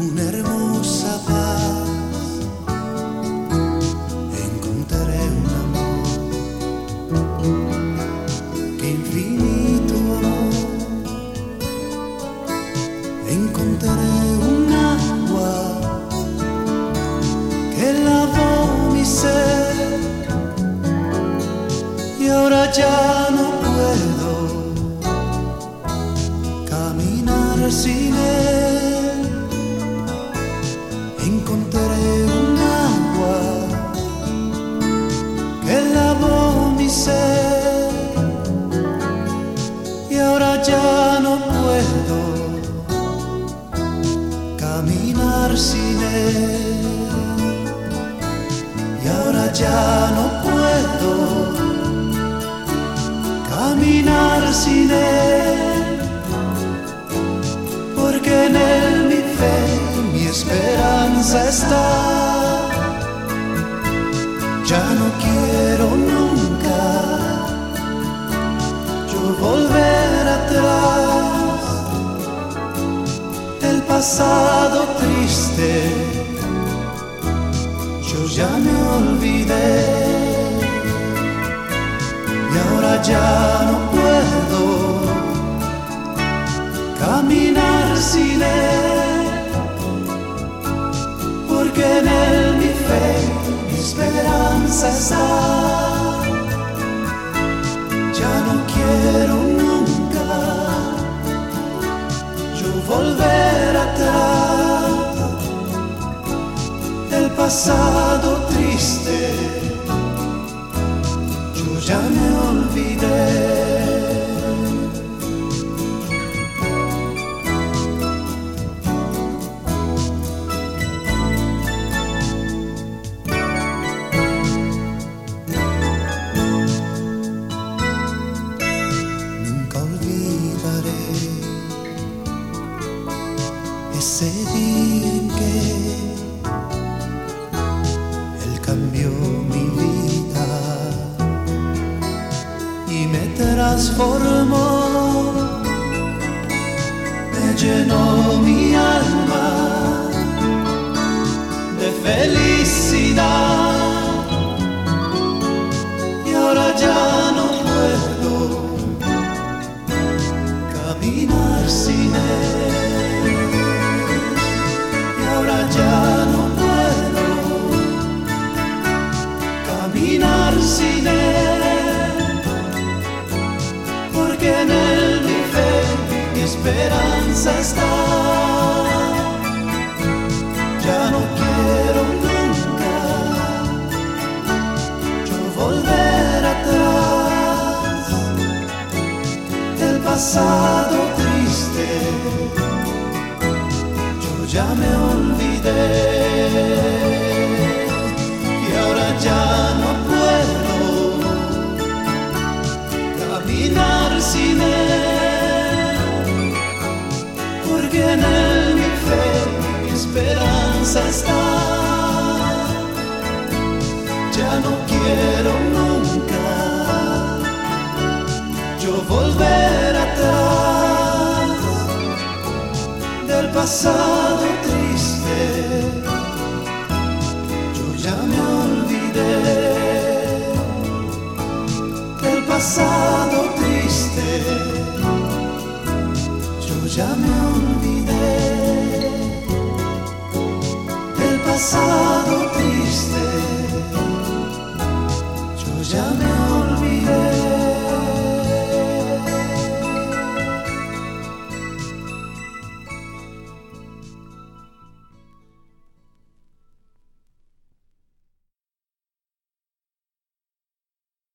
una hermosa paz. Encontraré un amor, que infinito amor. Encontraré un agua que lavó mi ser y ahora ya no puedo caminar sin él. Caminar sin él. Y ahora ya no puedo caminar sin él, porque en él mi fe mi esperanza está. Ya no quiero nunca yo volver atrás del pasado olvidé y ahora ya no puedo caminar sin él, porque en él mi fe, mi esperanza está. Ya no quiero nunca yo volver atrás del pasado ya me olvidé. trasformò e genomia alma de felicidad. Esperanza está. Ya no quiero nunca yo volver atrás del pasado triste. Yo ya me olvidé y ahora ya no puedo caminar sin él, porque en él mi fe, mi esperanza está. Ya no quiero nunca yo volver atrás del pasado triste yo ya me ya me olvidé del pasado triste. Yo ya me